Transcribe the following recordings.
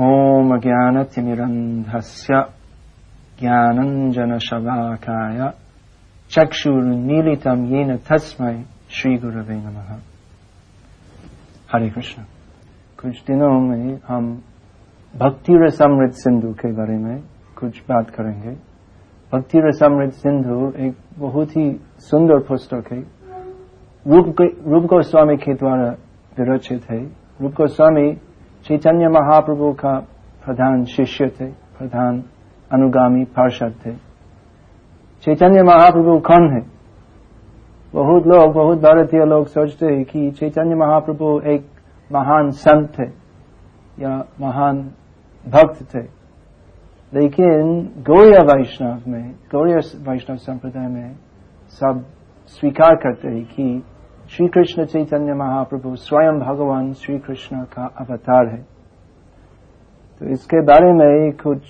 ॐ ज्ञानतिमिरन्धस्य ज्ञानञ्जनशलाकाय चक्षुर्मीलितं येन तस्मै श्रीगुरवे नमः। हरे कृष्ण। कुछ दिनों में हम भक्ति रसमृत सिंधु के बारे में कुछ बात करेंगे। भक्ति रसमृत सिंधु एक बहुत ही सुंदर पुस्तक है। रूप गोस्वामी के द्वारा विरचित है। रूप गोस्वामी चैतन्य महाप्रभु का प्रधान शिष्य थे, प्रधान अनुगामी पार्षद थे। चैतन्य महाप्रभु कौन है? बहुत लोग, बहुत भारतीय लोग सोचते हैं कि चैतन्य महाप्रभु एक महान संत थे या महान भक्त थे। लेकिन गौड़िया वैष्णव में गौड़िया वैष्णव संप्रदाय में सब स्वीकार करते हैं कि श्री कृष्ण चैतन्य महाप्रभु स्वयं भगवान श्री कृष्ण का अवतार है। तो इसके बारे में कुछ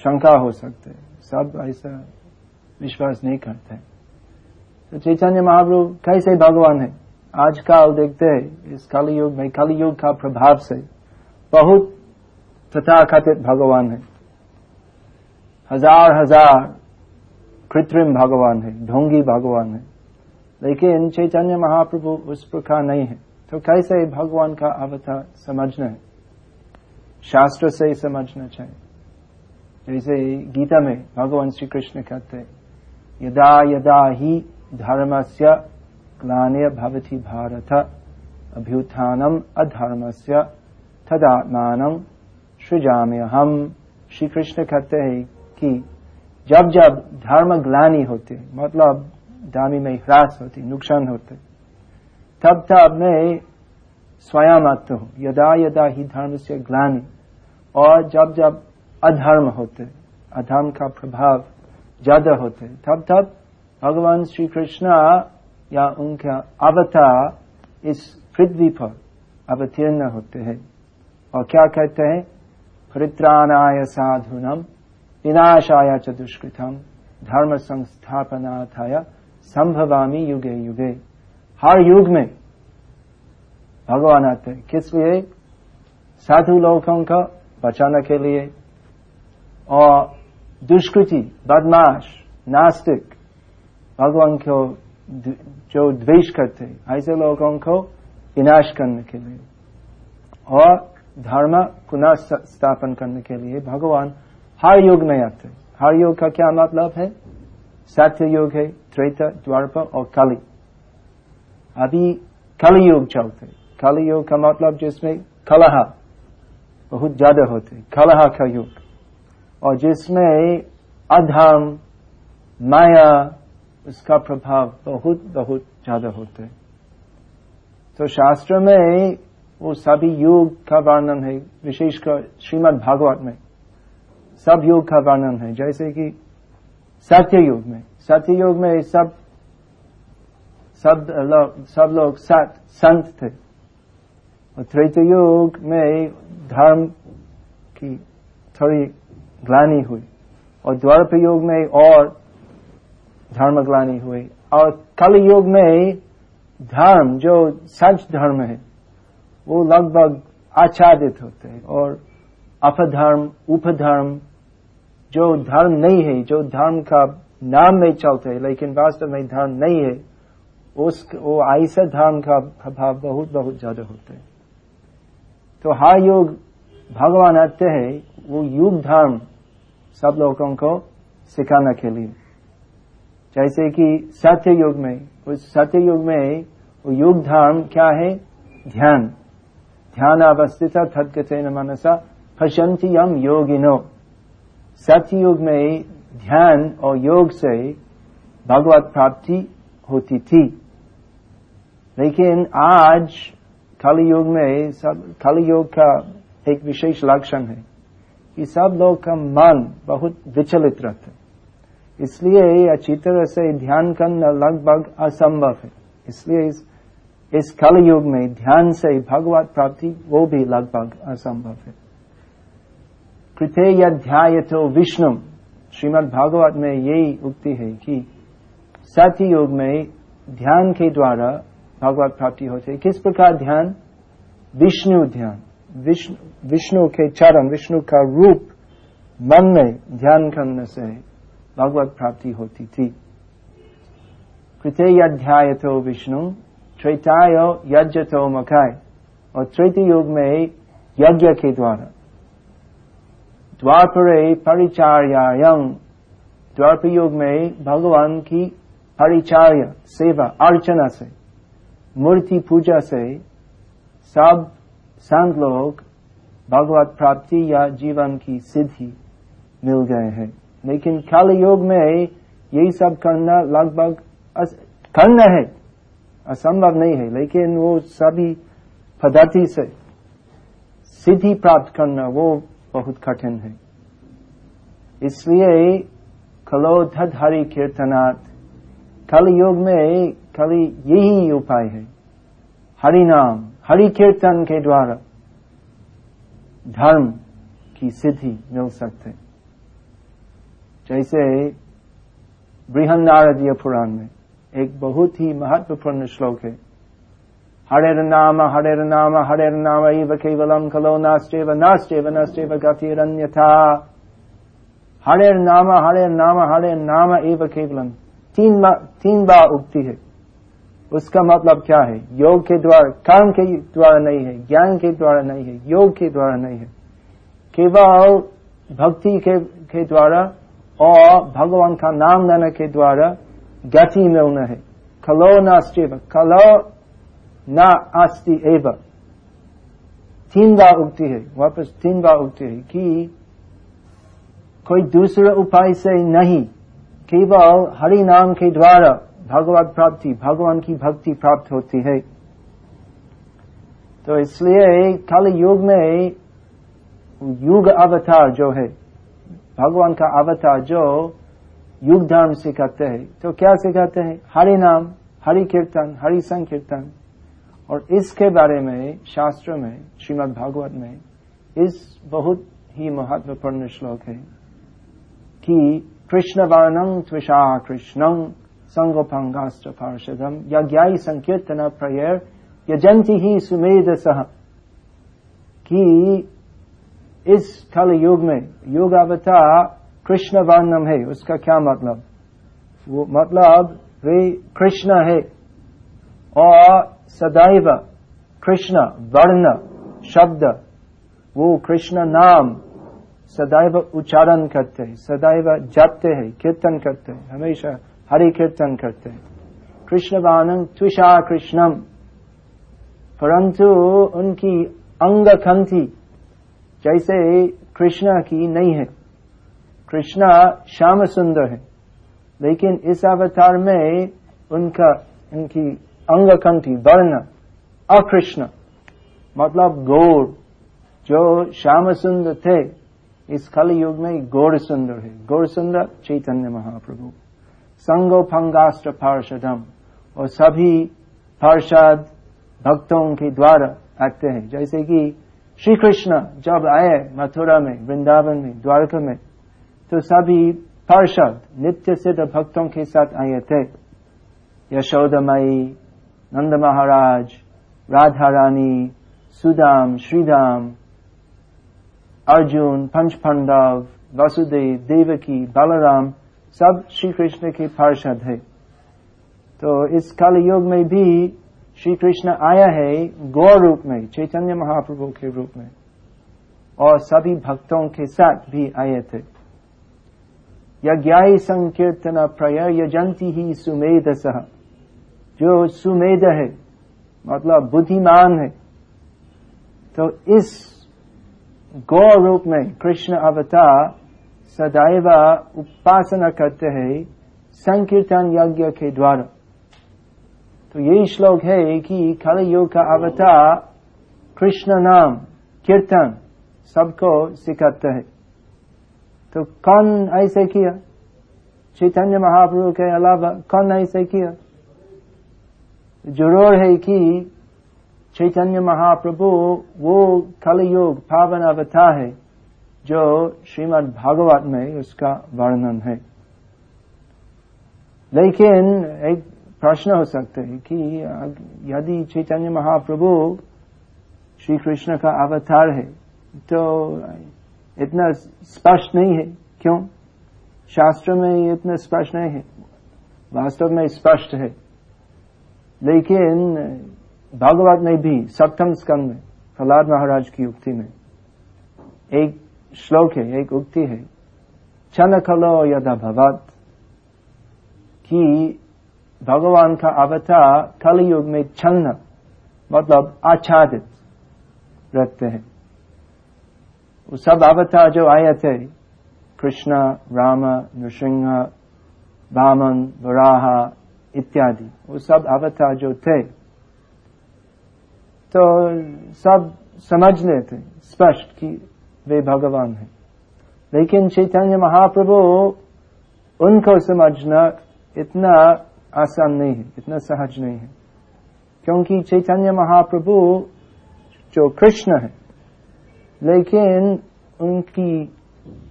शंका हो सकते सब ऐसा विश्वास नहीं करते तो चैतन्य महाप्रभु कैसे भगवान है? आजकल देखते हैं, इस कलि युग में कलि युग का प्रभाव से बहुत तथाकथित भगवान है। हज़ार हज़ार कृत्रिम भगवान है, ढोंगी भगवान है। लेकिन चैतन्य महाप्रभु उस प्रकार नहीं है। तो कैसे भगवान का अवतार समझना है? शास्त्र से ही समझना चाहिए। जैसे गीता में भगवान श्री कृष्ण कहते यदा यदा ही धर्म से ग्लान्य भवती भारत, अभ्युत्थानम अधर्म से तदात्मान सृजाम्य हम श्री कृष्ण कहते हैं कि जब जब धर्म ग्लानी होते मतलब दामी में ह्रास होती, नुकसान होते। तब तब मैं स्वयं आता हूँ। यदा यदा ही धर्म से ग्लानी, और जब जब अधर्म होते, अधर्म का प्रभाव ज़्यादा होते, तब तब भगवान श्री कृष्ण या उनका अवतार इस पृथ्वी पर अवतीर्ण होते हैं। और क्या कहते हैं? परित्राणाय साधुनम, विनाशाय च दुष्कृतम, धर्म संस्थापनाथाय संभवामी युगे युगे। हर युग में भगवान आते हैं। किस लिए? साधु लोगों का बचाने के लिए। और दुष्कृति, बदमाश, नास्तिक, भगवान को जो द्वेष करते ऐसे लोगों को विनाश करने के लिए। और धर्म पुनः स्थापन करने के लिए भगवान हर युग में आते हर युग का क्या मतलब है? सत्य युग है। त्रेता द्वारपा और कली अभी कली युग चलते कली युग का मतलब जिसमें कलह बहुत ज़्यादा होते कलह का युग और जिसमें अधर्म माया उसका प्रभाव बहुत बहुत ज़्यादा होते तो शास्त्र में वो सभी युग का वर्णन है विशेषकर श्रीमद् भागवत में सब युग का वर्णन है जैसे कि सत्य युग में। सत्य युग में सब सब लोग सब लोग सत, संत थे। और त्रेत युग में धर्म की थोड़ी ग्लानी हुई। और द्वारप युग में और धर्म ग्लानी हुई। और कल युग में धर्म, जो सच धर्म है, वो लगभग आच्छादित होते हैं। और अपधर्म, उपधर्म जो धर्म नहीं है, जो धर्म का नाम में चलते, लेकिन वास्तव में धर्म नहीं है, उस, वो ऐसा धर्म का प्रभाव बहुत बहुत ज़्यादा होते है। तो हर युग भगवान आते हैं, वो युग धर्म सब लोगों को सिखाने के लिए। जैसे कि सत्य युग में, उस सत्य युग में वो युग धर्म क्या है? ध्यान। ध्यान अवस्थित थदगते न मनसा पशंति यम योगिनो। सतयुग में ध्यान और योग से भगवत प्राप्ति होती थी। लेकिन आज कलि युग में सब कलि युग का एक विशेष लक्षण है कि सब लोग का मन बहुत विचलित रहता है। इसलिए अच्छी तरह से ध्यान करना लगभग असंभव है। इसलिए इस, इस कल युग में ध्यान से भगवत प्राप्ति वो भी लगभग असंभव है। कृते अध्याय तो विष्णु श्रीमद भागवत में यही उक्ति है कि सत्य योग में ध्यान के द्वारा भगवत प्राप्ति होती है। किस प्रकार ध्यान? विष्णु ध्यान। विष्णु के चरण, विष्णु का रूप मन में ध्यान करने से भगवत प्राप्ति होती थी। कृतय अध्याय तो विष्णु त्रेताय यज्ञ तो मखाय और तृतीय युग में यज्ञ के द्वारा। द्वापरे परिचार्यायं द्वापर युग में भगवान की परिचार्य सेवा अर्चना से मूर्ति पूजा से सब संत लोग भगवत प्राप्ति या जीवन की सिद्धि मिल गए हैं लेकिन कल योग में यही सब करना लगभग करना है असंभव नहीं है लेकिन वो सभी पद्धति से सिद्धि प्राप्त करना वो बहुत कठिन है। इसलिए कलोधत हरि कीर्तनाथ कल योग में खाली यही उपाय है। हरि नाम, हरि कीर्तन के द्वारा धर्म की सिद्धि मिल सकते जैसे बृहन नारदीय पुराण में एक बहुत ही महत्वपूर्ण श्लोक है हरे नाम हरे नाम हरे नाम इव केवलम कलो नास्टेव नास्टेव नस्टेव गतिरन्यथा। हरे नाम हरे नाम हरे नाम एव केवलम तीन तीन बार उक्ति है। उसका मतलब क्या है? योग के द्वारा कर्म के द्वारा नहीं है ज्ञान के द्वारा नहीं है योग के द्वारा नहीं है। केवल भक्ति के, के द्वारा और भगवान का नाम लेने के द्वारा गति मिलना है। खलो नास्टिव खलो न आस्ती एव। तीन बार उगती है, वापस तीन बार उगती है कि कोई दूसरे उपाय से नहीं, केवल हरि नाम के द्वारा भगवत प्राप्ति, भगवान की भक्ति प्राप्त होती है। तो इसलिए कल युग में युग अवतार जो है, भगवान का अवतार जो युग धर्म सिखाते हैं तो क्या सिखाते हैं? हरि नाम, हरि कीर्तन, हरि संकीर्तन। और इसके बारे में, शास्त्र में श्रीमद् भागवत में इस बहुत ही महत्वपूर्ण श्लोक है कि कृष्ण वर्णम त्विषा कृष्णम संगोपंगाश्च पार्षदम यज्ञाई संकीर्तन प्रयर यजंती ही सुमेध सह कि इस कल युग में युग अवतार कृष्ण वर्णम है, उसका क्या मतलब? वो मतलब वे कृष्ण है और सदैव कृष्ण वर्ण शब्द वो कृष्ण नाम सदैव उच्चारण करते हैं सदैव जाते हैं कीर्तन करते हैं हमेशा हरि कीर्तन करते हैं कृष्ण वानंग तुषा कृष्णम परंतु उनकी अंग खंती जैसे कृष्णा की नहीं है कृष्णा श्याम सुंदर है लेकिन इस अवतार में उनका उनकी अंगकंठी, वर्ण, अकृष्ण मतलब गौर। जो श्याम सुंदर थे, इस कल युग में गौर सुंदर है। गौर सुंदर चैतन्य महाप्रभु। संगो फंगास्त्र पार्षदम। और सभी पार्षद भक्तों के द्वारा आते हैं। जैसे कि श्री कृष्ण जब आए मथुरा में, वृंदावन में, द्वारका में तो सभी पार्षद, नित्य सिद्ध भक्तों के साथ आए थे। यशोदमयी महाराज राधा रानी सुदाम, श्रीदाम, अर्जुन, पंच पांडव, वसुदेव, देवकी, बलराम, सब श्री कृष्ण के पार्षद है। तो इस काल युग में भी श्री कृष्ण आया है गौ रूप में, चैतन्य महाप्रभु के रूप में, और सभी भक्तों के साथ भी आए थे। यज्ञाई संकीर्तन प्रय यजंती ही सुमेध सह जो सुमेध है मतलब बुद्धिमान है तो इस गौ रूप में कृष्ण अवतार सदैव उपासना करते हैं संकीर्तन यज्ञ के द्वारा। तो यही श्लोक है कि कल योग का अवतार कृष्ण नाम, कीर्तन, सबको सिखाते हैं। तो कौन ऐसे किया? चैतन्य महाप्रभु के अलावा कौन ऐसे किया? ज़रूर है कि चैतन्य महाप्रभु वो कल योग पावन अवतार है, जो श्रीमद् भागवत में उसका वर्णन है। लेकिन एक प्रश्न हो सकते है कि यदि चैतन्य महाप्रभु श्री कृष्ण का अवतार है तो इतना स्पष्ट नहीं है। क्यों? शास्त्र में इतना स्पष्ट नहीं है। वास्तव में स्पष्ट है। लेकिन भागवत में भी सप्तम स्कंद में, प्रहलाद महाराज की उक्ति में, एक श्लोक है, एक उक्ति है चन खलो यदा भवत कि भगवान का अवतार कलयुग में छन्न मतलब आच्छादित रखते हैं। वो सब अवतार जो आए थे, कृष्ण, राम, नृसिंह, बामन, वराह इत्यादि। वो सब अवतार जो थे तो सब समझ लेते, स्पष्ट कि वे भगवान हैं। लेकिन चैतन्य महाप्रभु उनको समझना इतना आसान नहीं है, इतना सहज नहीं है। क्योंकि चैतन्य महाप्रभु जो कृष्ण है, लेकिन उनकी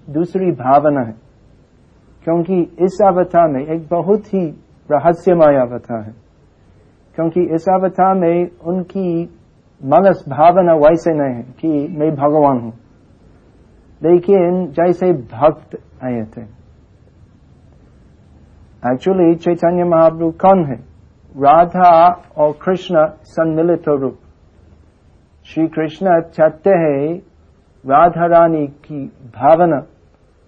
दूसरी भावना है। क्योंकि इस अवतार में एक बहुत ही रहस्यमय अवतार है। क्योंकि इस अवतार में उनकी मनस भावना वैसे नहीं है कि मैं भगवान हूँ। लेकिन जैसे भक्त आए थे। एक्चुअली चैतन्य महाप्रभु कौन है? राधा और कृष्ण सम्मिलित रूप। श्री कृष्ण चाहते हैं राधा रानी की भावना,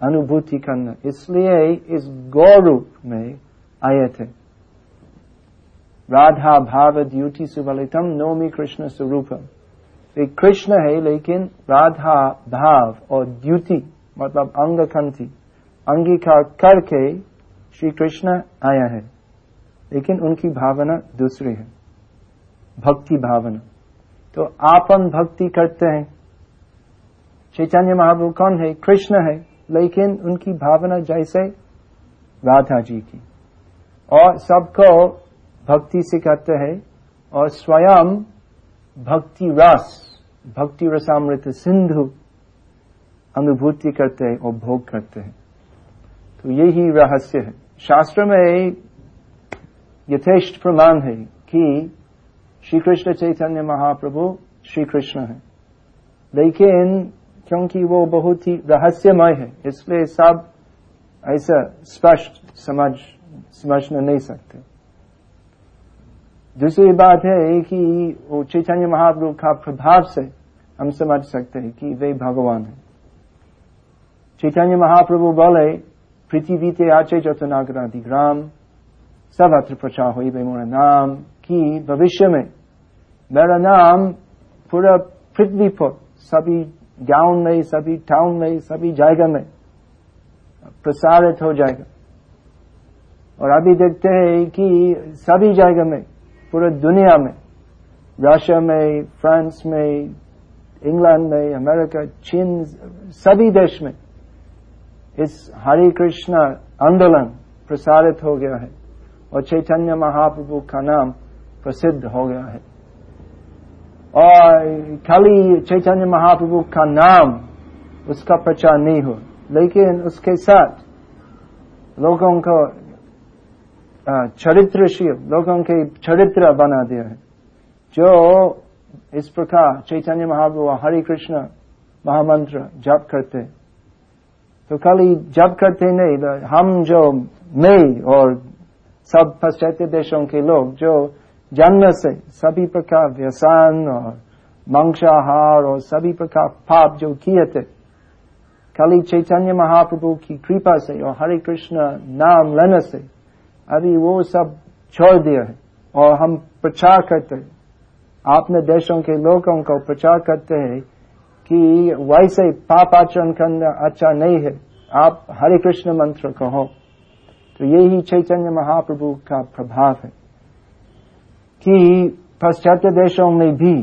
अनुभूति करना। इसलिए इस गौरूप में आए थे। राधा भाव द्युति सुबलितम नोमी कृष्ण स्वरूपम। वे कृष्ण है, लेकिन राधा भाव और द्युति मतलब अंग खंति अंगीकार करके श्री कृष्ण आया है। लेकिन उनकी भावना दूसरी है, भक्ति भावना। तो आपन भक्ति करते हैं। चैतन्य महाप्रभु कौन है? कृष्ण है, लेकिन उनकी भावना जैसे राधा जी की। और सबको भक्ति सिखाते हैं और स्वयं भक्ति रस, भक्ति रसामृत सिंधु अनुभूति करते हैं और भोग करते हैं। तो यही रहस्य है। शास्त्र में यथेष्ट प्रमाण है कि श्री कृष्ण चैतन्य महाप्रभु श्री कृष्ण है। लेकिन क्योंकि वो बहुत ही रहस्यमय है, इसलिए सब ऐसा स्पष्ट समझ समझना नहीं सकते। दूसरी बात है कि वो चैतन्य महाप्रभु का प्रभाव से हम समझ सकते हैं कि वे भगवान है। चैतन्य महाप्रभु बोले, पृथ्वी ते आचे जतनागरादि ग्राम, सब अत्र प्रचार वे मोरा नाम कि भविष्य में मेरा नाम पूरा पृथ्वी पर, सभी गाँव में, सभी टाउन में, सभी जगह में प्रसारित हो जाएगा। और अभी देखते हैं कि सभी जगह में, पूरे दुनिया में, रशिया में, फ्रांस में, इंग्लैंड में, अमेरिका, चीन, सभी देश में इस हरे कृष्ण आंदोलन प्रसारित हो गया है और चैतन्य महाप्रभु का नाम प्रसिद्ध हो गया है। और खाली चैतन्य महाप्रभु का नाम उसका प्रचार नहीं हो लेकिन उसके साथ लोगों को चरित्रशील लोगों के चरित्र बना दिया है। जो इस प्रकार चैतन्य महाप्रभु, हरे कृष्ण महामंत्र जप करते तो खाली जप करते नहीं, हम जो मैं और सब पाश्चात्य देशों के लोग जो जन्म से सभी प्रकार व्यसन और मंसाहार और सभी प्रकार पाप जो किए थे, खाली चैतन्य महाप्रभु की कृपा से और हरे कृष्ण नाम लेने से अभी वो सब छोड़ दिया है और हम प्रचार करते हैं। अपने देशों के लोगों को प्रचार करते हैं कि वैसे पाप आचरण करना अच्छा नहीं है। आप हरे कृष्ण मंत्र कहो तो यही चैतन्य महाप्रभु का प्रभाव है कि पाश्चात्य देशों में भी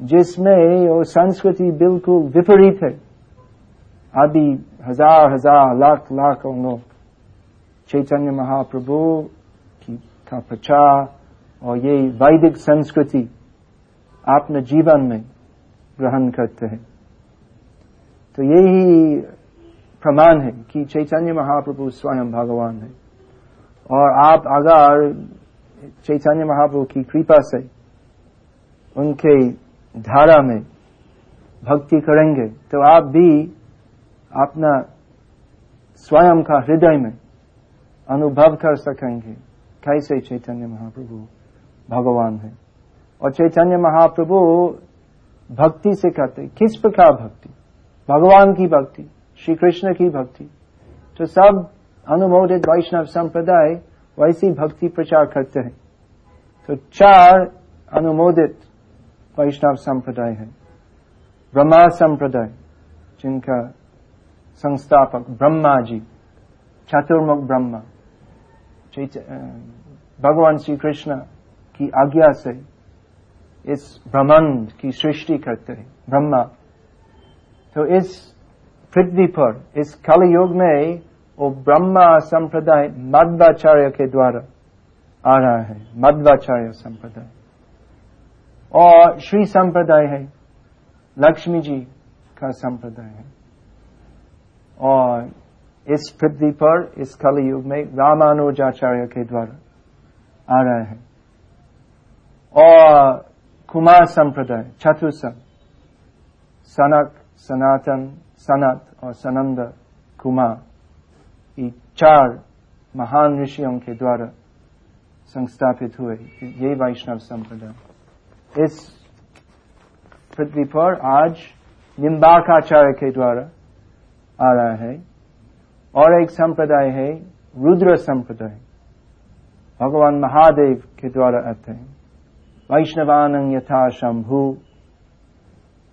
जिसमें वो संस्कृति बिल्कुल विपरीत है, अभी हज़ार हज़ार, लाख लाख लोग चैतन्य महाप्रभु की का प्रचार और ये वैदिक संस्कृति अपने जीवन में ग्रहण करते हैं। तो यही प्रमाण है कि चैतन्य महाप्रभु स्वयं भगवान है। और आप अगर चैतन्य महाप्रभु की कृपा से उनके धारा में भक्ति करेंगे तो आप भी अपना स्वयं का हृदय में अनुभव कर सकेंगे। कैसे चैतन्य महाप्रभु भगवान है? और चैतन्य महाप्रभु भक्ति से कहते किस प्रकार भक्ति? भगवान की भक्ति श्री कृष्ण की भक्ति। तो सब अनुमोदित वैष्णव संप्रदाय वैसी भक्ति प्रचार करते हैं। तो चार अनुमोदित वैष्णव संप्रदाय है। ब्रह्मा संप्रदाय, जिनका संस्थापक ब्रह्मा जी, चतुर्मुख ब्रह्मा। भगवान श्री कृष्ण की आज्ञा से इस ब्रह्मांड की सृष्टि करते हैं, ब्रह्मा। तो इस पृथ्वी पर, इस कल युग में वो ब्रह्मा संप्रदाय मध्वाचार्य के द्वारा आ रहा है, मध्वाचार्य संप्रदाय। और श्री संप्रदाय है, लक्ष्मी जी का संप्रदाय है। और इस पृथ्वी पर, इस कल युग में रामानुजाचार्य के द्वारा आ रहे हैं। और कुमार संप्रदाय चतुर्सम सनक, सनातन, सनत और सनंद कुमार, ये चार महान ऋषियों के द्वारा संस्थापित हुए ये वैष्णव संप्रदाय। इस पृथ्वी पर आज निम्बाकाचार्य के द्वारा आ रहा है। और एक संप्रदाय है, रुद्र संप्रदाय। भगवान महादेव के द्वारा आते हैं। वैष्णवान यथा शंभु।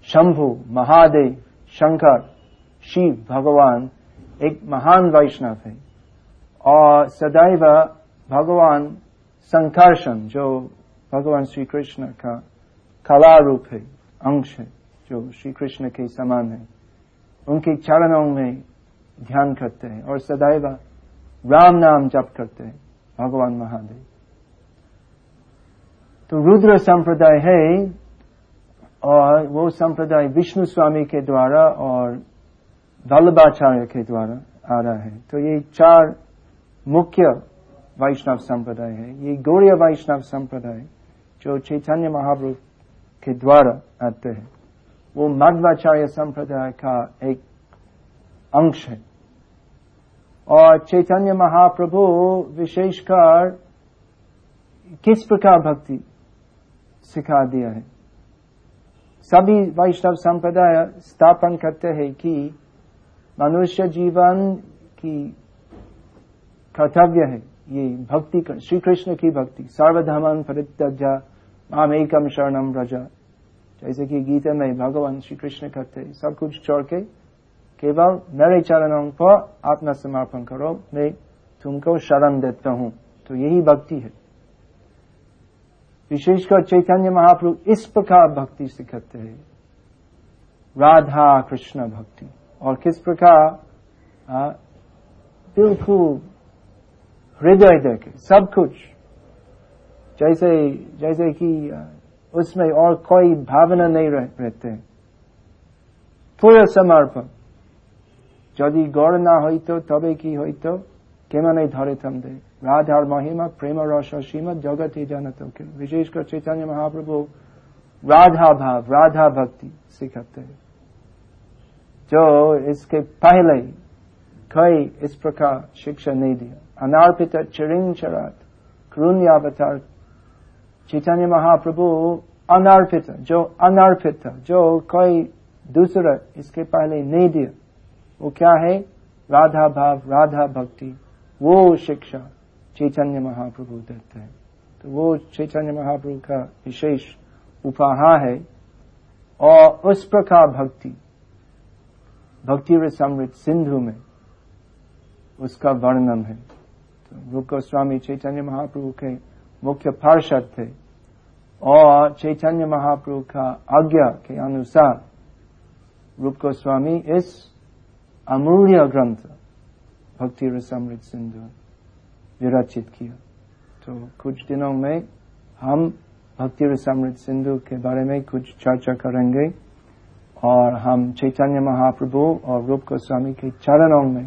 शंभु, महादेव, शंकर, शिव, भगवान एक महान वैष्णव है। और सदैव भगवान संकर्षण, जो भगवान श्री कृष्ण का कला रूप है, अंश है, जो श्री कृष्ण के समान है। उनके चरणों में ध्यान करते हैं और सदैव राम नाम जप करते हैं, भगवान महादेव। तो रुद्र संप्रदाय है और वो संप्रदाय विष्णु स्वामी के द्वारा और वल्लभाचार्य के द्वारा आ रहा है। तो ये चार मुख्य वैष्णव संप्रदाय है। ये गौड़ीय वैष्णव संप्रदाय जो चैतन्य महाप्रभु के द्वारा आते हैं। वो मध्वाचार्य संप्रदाय का एक अंश है। और चैतन्य महाप्रभु विशेषकर किस प्रकार भक्ति सिखा दिया है? सभी वैष्णव संप्रदाय स्थापन करते हैं कि मनुष्य जीवन की कर्तव्य है ये भक्ति श्री कृष्ण की भक्ति सर्वधमन परित्यजा माम शरणम रजा जैसे कि गीता में भगवान श्री कृष्ण कहते सब कुछ छोड़ के केवल मेरे चरणों पर आत्मा समर्पण करो मैं तुमको शरण देता हूँ तो यही भक्ति है विशेषकर चैतन्य महाप्रभु इस प्रकार भक्ति सिखाते हैं राधा कृष्ण भक्ति और किस प्रकार बिल्कुल हृदय देखे सब कुछ जैसे जैसे कि उसमें और कोई भावना नहीं रहते पूरा समर्पण যদি গড় না হইত তবে কি হইত কেমনে ধরিতাম দে राधार महिमा प्रेम रस श्रीमद जगत ही जानत के विशेषकर चैतन्य महाप्रभु राधा भाव राधा भक्ति सिखाते हैं जो इसके पहले कई इस प्रकार शिक्षा नहीं दिया अनार्पित चिरिंग चरात क्रून्यावतार चैतन्य महाप्रभु अनार्पित जो अनार्पित जो कोई दूसरा इसके पहले नहीं दिया वो क्या है? राधा भाव, राधा भक्ति। वो शिक्षा चैतन्य महाप्रभु देते हैं। तो वो चैतन्य महाप्रभु का विशेष उपहार है। और उस प्रकार भक्ति भक्ति समृद्ध सिंधु में उसका वर्णन है। तो रूप गोस्वामी चैतन्य महाप्रभु के मुख्य पार्षद थे। और चैतन्य महाप्रभु का आज्ञा के अनुसार रूप गोस्वामी इस अमूल्य ग्रंथ भक्ति रसामृत सिंधु विरचित किया तो कुछ दिनों में हम भक्ति रसामृत सिंधु के बारे में कुछ चर्चा करेंगे और हम चैतन्य महाप्रभु और रूप गोस्वामी के चरणों में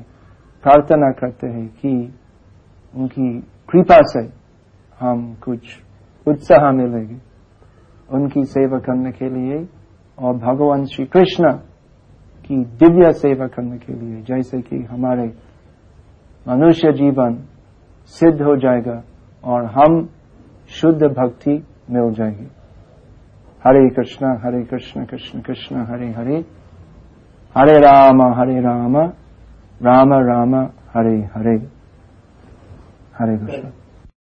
प्रार्थना करते हैं कि उनकी कृपा से हम कुछ उत्साह मिलेगी। उनकी सेवा करने के लिए और भगवान श्री कृष्ण की दिव्य सेवा करने के लिए जैसे कि हमारे मनुष्य जीवन सिद्ध हो जाएगा और हम शुद्ध भक्ति मिल जाएगी हरे कृष्ण हरे कृष्ण कृष्ण कृष्ण हरे हरे। हरे राम हरे राम। राम राम हरे हरे। हरे कृष्ण